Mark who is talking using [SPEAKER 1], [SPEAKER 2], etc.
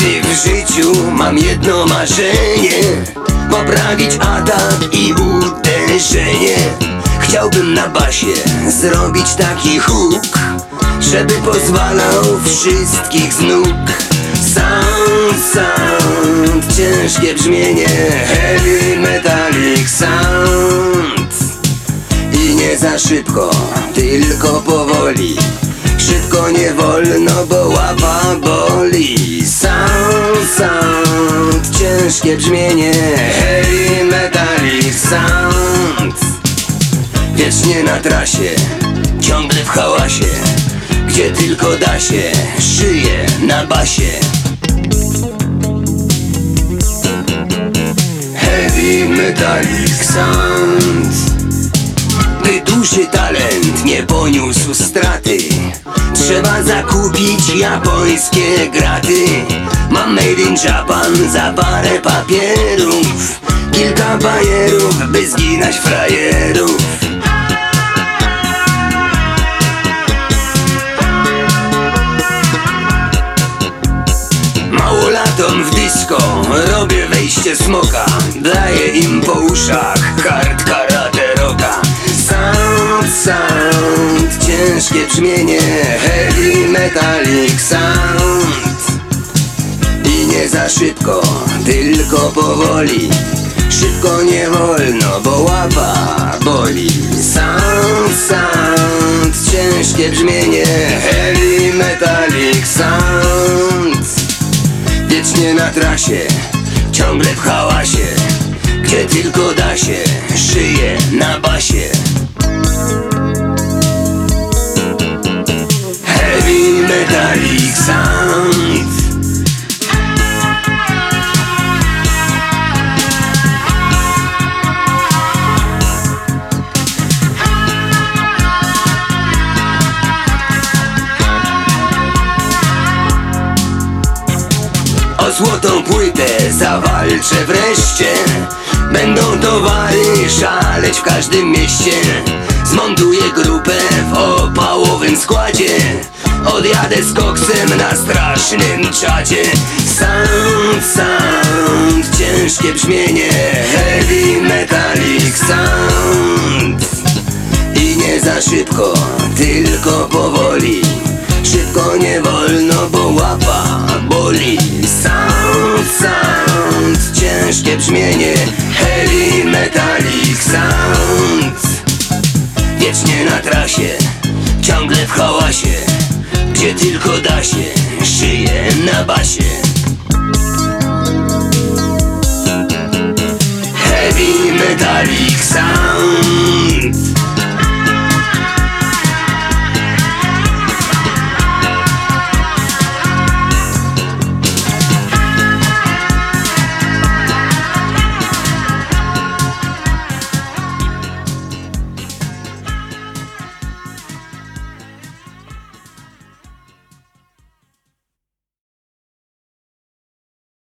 [SPEAKER 1] W życiu. Mam jedno marzenie. Poprawić atak i uderzenie. Chciałbym na basie zrobić taki huk Żeby pozwalał wszystkich z nóg. Sound, sound, ciężkie brzmienie. Heavy metallic sound. I nie za szybko, tylko powoli. Szybko nie wolno, bo łapa boli Sound, ciężkie brzmienie. Heavy metallic sound. Wiecznie na trasie, ciągle w hałasie. Gdzie tylko da się, szyję na basie. Heavy metallic sound by duży talent nie poniósł straty. Trzeba zakupić japońskie graty. Mam made in Japan za parę papierów. Kilka bajerów, by zginać frajerów. Małolatom w disco robię wejście smoka. Daję im po uszach Sound, ciężkie brzmienie Heavy metallic sound. I nie za szybko, tylko powoli. Szybko nie wolno, bo łapa boli. Sound, sound, ciężkie brzmienie Heavy metallic sound. Wiecznie na trasie, ciągle w hałasie Gdzie tylko da się, szyję na basie Metallic sound O złotą płytę zawalczę wreszcie. Będą towary szaleć w każdym mieście. Zmontuję grupę w opałowym składzie Odjadę z koksem na strasznym czacie. Sound, sound, ciężkie brzmienie. Heavy metallic sound. I nie za szybko, tylko powoli. Szybko nie wolno, bo łapa boli. Sound, sound, ciężkie brzmienie. Heavy metallic sound. Wiecznie na trasie, ciągle w hałasie Gdzie tylko da się, szyję na basie. Heavy metallic sound